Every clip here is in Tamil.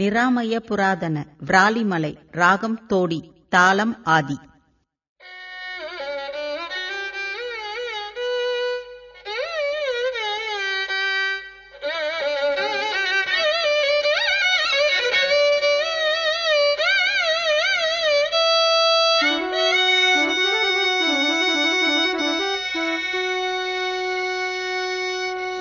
நிராமய புராதன விராலிமலை ராகம் தோடி தாளம் ஆதி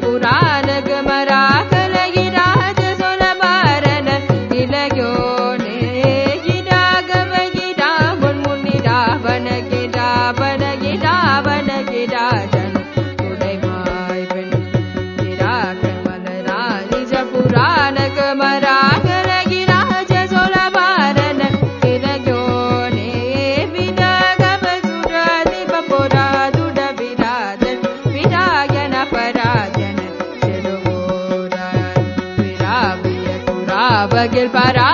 पुरा Abagir para